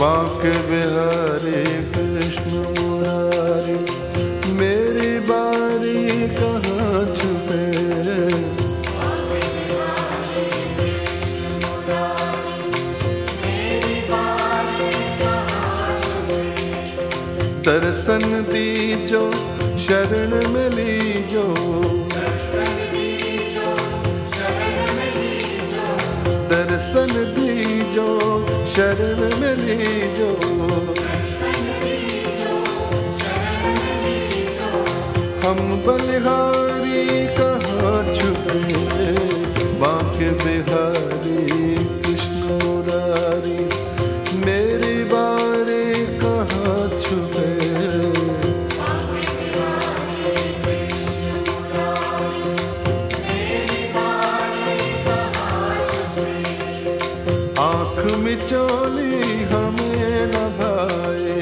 बाके बिहारी कृष्ण मुरारी मेरी बारी कहाँ छुपे? दर्शन दीजो शरण में लीजो दर्शन दीजो शरण में लीजो। मिचोली हमें न भाए।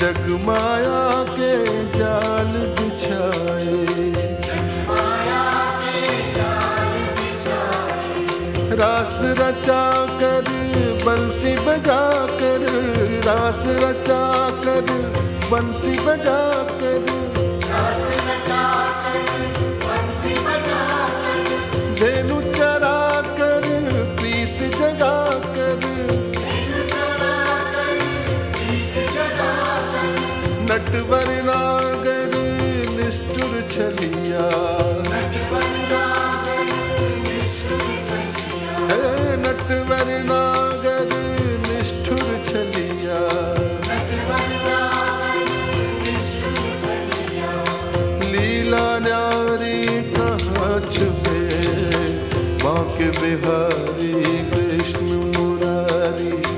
जग माया के जाल बिछाए। रास रचा कर, बंसी बजा कर, रास रचा कर, बंसी बजा कर। धेनु नटवर नागर निष्ठुर छलिया। नटवर नागर निष्ठुर छलिया। लीला न्यारी कहाँ छुपे बाके बिहारी कृष्ण मुरारी।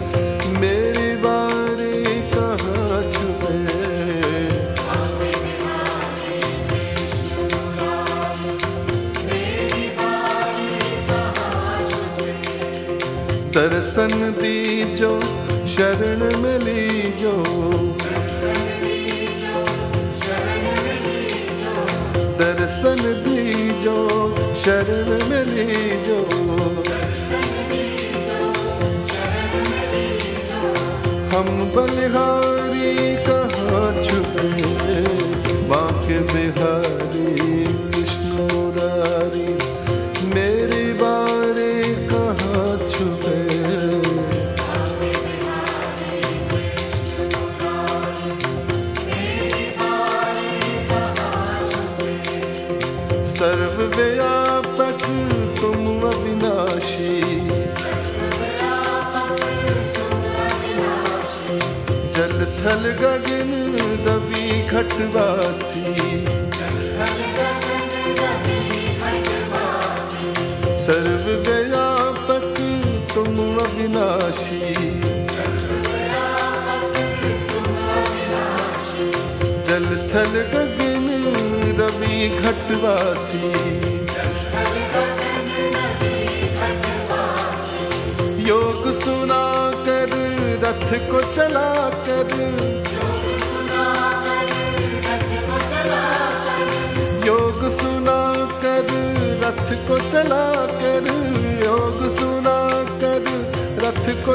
दर्शन दीजो शरण में लीजो दर्शन दीजो शरण में लीजो हम बलिहारी सर्वव्यापक तुम अविनाशी। जल थल गगन रवि घटवासी। सर्वव्यापक तुम अविनाशी। जल थल गगन रवि घटवासी। योग सुना कर रथ को चला कर योग सुना कर रथ को चला कर योग सुना कर रथ को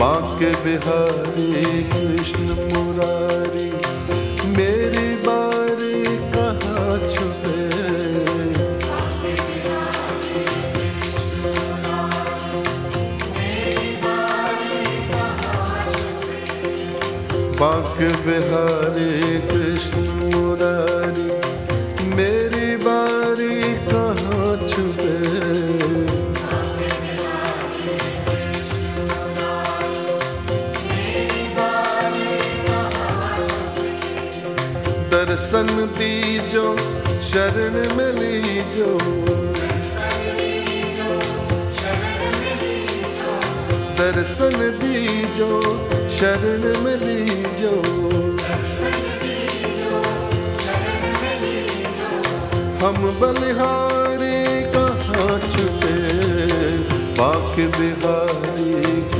बांके बिहारी कृष्ण मुरारी मेरी बारी कहाँ छुपे? बांके बिहारी दर्शन दीजो, शरण में लीजो। दर्शन दीजो, शरण में लीजो। हम बलिहारी कहाँ छुटे बाक बिहारी